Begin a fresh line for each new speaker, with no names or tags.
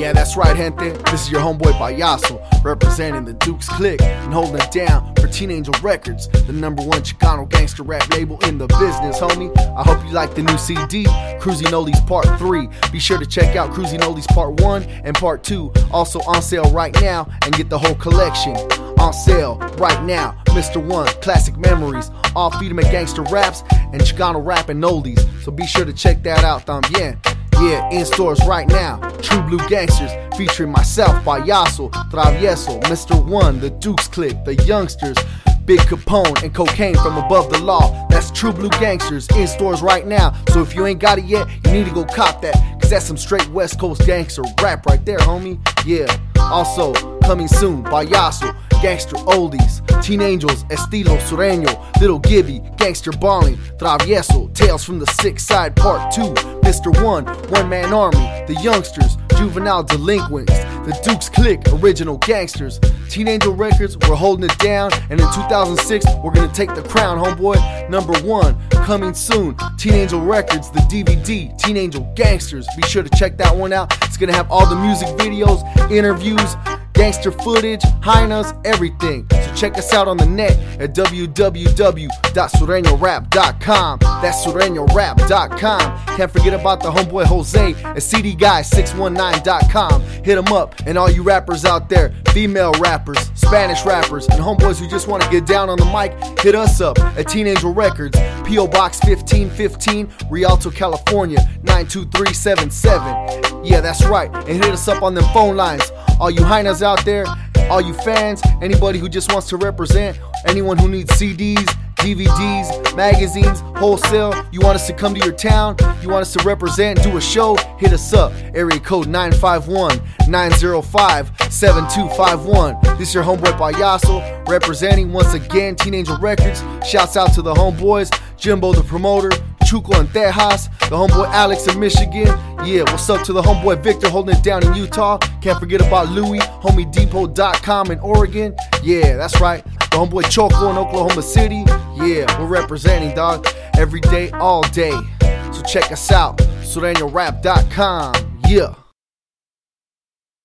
Yeah, that's right, gente. This is your homeboy Payaso, representing the Dukes Click and holding down for Teen Angel Records, the number one Chicano gangster rap label in the business, homie. I hope you like the new CD, Cruising Oldies Part 3. Be sure to check out Cruising Oldies Part 1 and Part 2, also on sale right now, and get the whole collection. On sale right now, Mr. One, Classic Memories, all feed 'em at gangster raps and Chicano rap and oldies. So be sure to check that out, también. Yeah, in stores right now. True Blue Gangsters featuring myself, Payaso, Travieso, Mr. One, the Dukes Click, the Youngsters, Big Capone, and Cocaine from Above the Law. That's True Blue Gangsters in stores right now. So if you ain't got it yet, you need to go cop that. Cause that's some straight West Coast gangster rap right there, homie. Yeah. Also, coming soon, Payaso, Gangster Oldies, Teen Angels, Estilo Sureño, Little Gibby, Gangster Balling, Travieso, Tales from the Six Side Part 2, Mr. One, One Man Army, The Youngsters, Juvenile Delinquents, The Dukes Click, Original Gangsters, Teen Angel Records, we're holding it down, and in 2006, we're gonna take the crown, homeboy. Number one, coming soon, Teen Angel Records, the DVD, Teen Angel Gangsters. Be sure to check that one out. It's gonna have all the music videos, interviews, gangster footage, hyenas, everything. So check us out on the net at www.sureñorap.com. That's sureñorap.com. Can't forget about the homeboy Jose at cdguy619.com. Hit him up, and all you rappers out there, female rappers, Spanish rappers, and homeboys who just want to get down on the mic, hit us up at Teen Angel Records, P.O. Box 1515, Rialto, California 92377. Yeah, that's right. And hit us up on them phone lines. All you hyenas out there, all you fans, anybody who just wants to represent, anyone who needs CDs, DVDs, magazines, wholesale, you want us to come to your town, you want us to represent, do a show, hit us up. Area code 951 905 7251. This is your homeboy Payaso representing once again Teen Angel Records. Shouts out to the homeboys, Jimbo the promoter, Chuco and Tejas, the homeboy Alex in Michigan. Yeah, what's up to the homeboy Victor holding it down in Utah? Can't forget about Louie, homiedepot.com in Oregon. Yeah, that's right. The homeboy Choco in Oklahoma City. Yeah, we're representing, dog. Every day, all day. So check us out, sureñorap.com. Yeah.